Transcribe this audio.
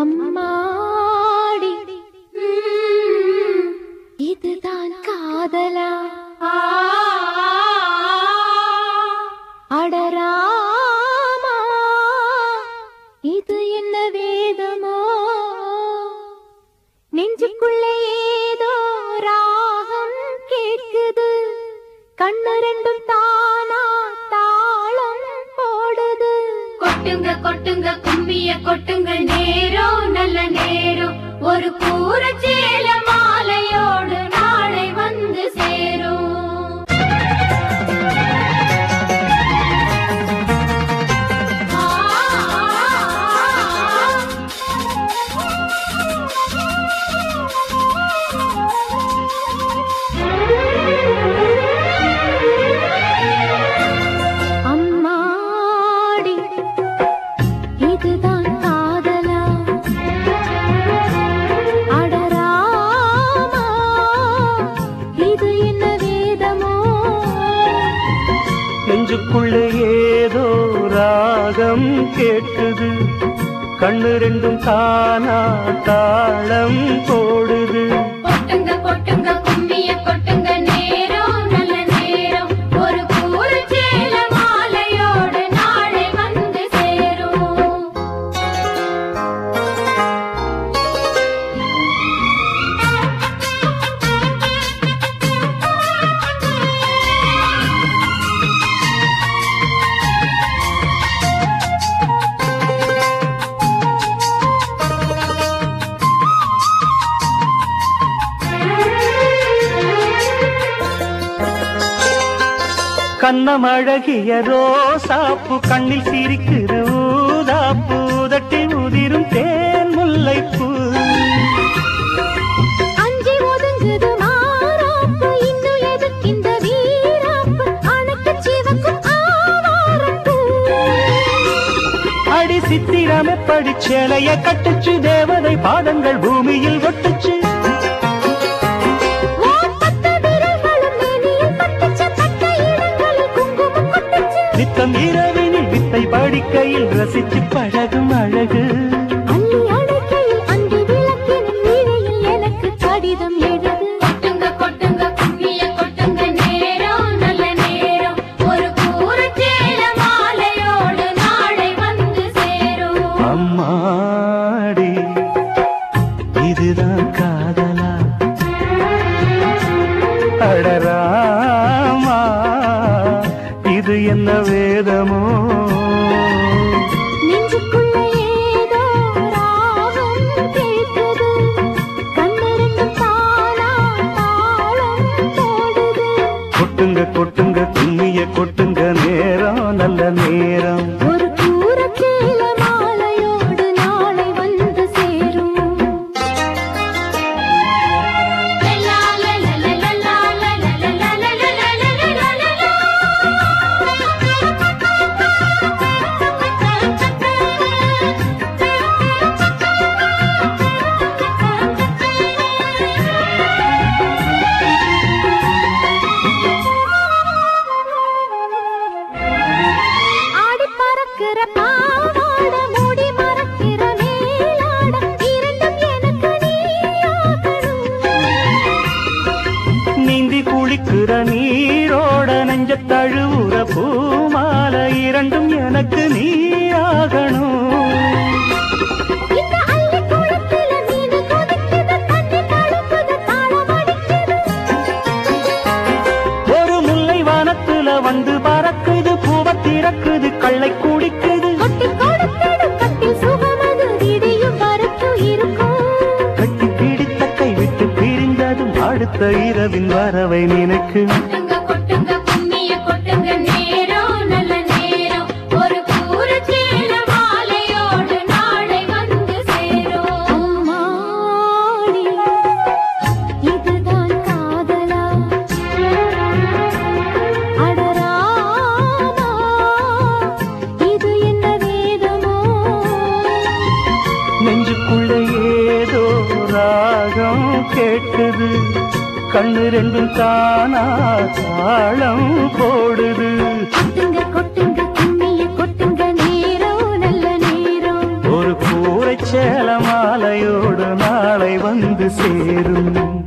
அம்மாடி. இதுதான் காதலா. அடராமா இது என்ன வேதமோ? நெஞ்சுக்குள்ளே ஏதோ ராகம் கேட்குது. கண்ணு ரெண்டும் தானா தாளம் போடுது. கொட்டுங்க கொட்டுங்க கும்பிய கொட்டுங்க. ஒரு ராகம் கேட்குது கண்ணு ரெண்டும் தானா தாளம் போடுது. கண்ணம் அழகிய ரோசாப்பு கண்ணில் சிரிக்குது ஊதாப்பு உதட்டி உதிரும் தேன் முல்லைப்பூ. சித்திரமே படிச்சேலைய கட்டுச்சு தேவதை பாதங்கள் பூமியில் ஒட்டுச்சு. நித்தம் இரவினில் வித்தை படிக்கையில் ரசிச்சு பழகும் அழகு. கடிதம் எழுது. கொட்டுங்க கொட்டுங்க கும்மிய கொட்டுங்க நேரம் நல்ல நேரம். ஒரு கூற சேல மாலையோடு நாளை வந்து சேரும். அம்மாடி இதுதான் என்ன நெஞ்ச தழுவுற பூமால இரண்டும் எனக்கு நீ ஆகணும். ஒரு முல்லை வானத்துல வந்து பறக்குது பூவ திறக்குது கள்ளை குடிக்குது. கொட்டி பிடித்த கை விட்டு பிரிந்ததும் அடுத்த இரவின் வரவை நினைக்கு கண்ணு ரெண்டும் தானா தாளம் போடுது. ஒரு கூரை சேல மாலையோடு நாளை வந்து சேரும்.